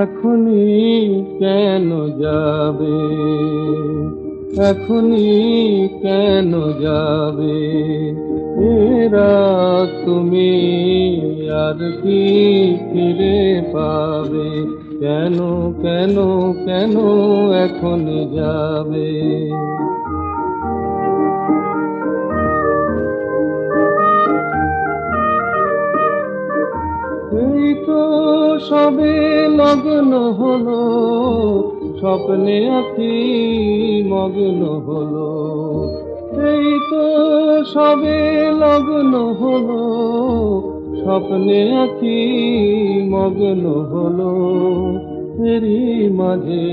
এখনই কেন যাবে? এখনই কেন যাবে? এরা তুমি আর কি ফিরে পাবে? কেন কেন কেন এখন যাবে? তো সবে লগ্ন হলো। স্বপ্নে আছি মগ্ন হলো। এই তো সবে লগ্ন হলো। স্বপ্নে আছি মগ্ন হলো। এরই মাঝে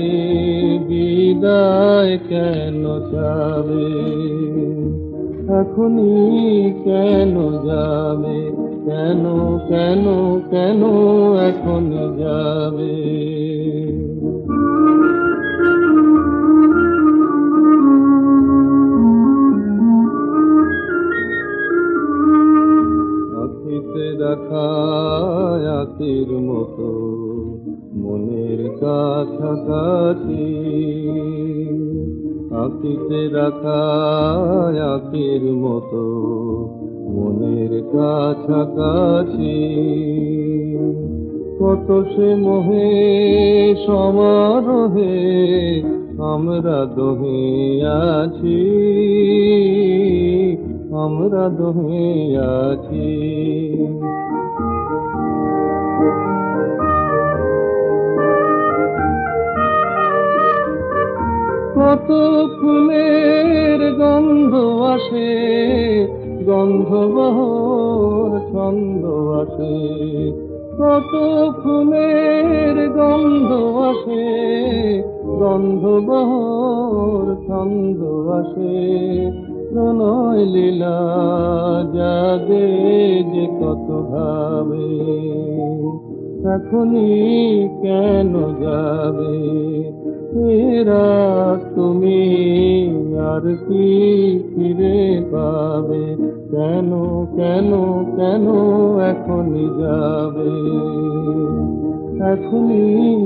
বিদায় কেন যাবে? এখনই কেন যাবে? কেন কেন কেন এখন যাবে? আখিতে দেখা আখির মতো মনের কাছাকাছি। আখিতে রাখা আখির মতো মনের কাছাকাছি। কত সে মোহে সমারোহে আমরা দোহে আছি। আমরা দোহে আছি। কত ফুলের গন্ধ আসে গন্ধ বহর ছন্দ আসে। কত ফুলের গন্ধ আসে? গন্ধ বহর, ছন্দ আসে। প্রণয় লীলা জাগে যে কত ভাবে। এখনই কেন যাবে? এরা তুমি আর ফিরে পাবে। কেন কেন কেন এখনই যাবে? এখনই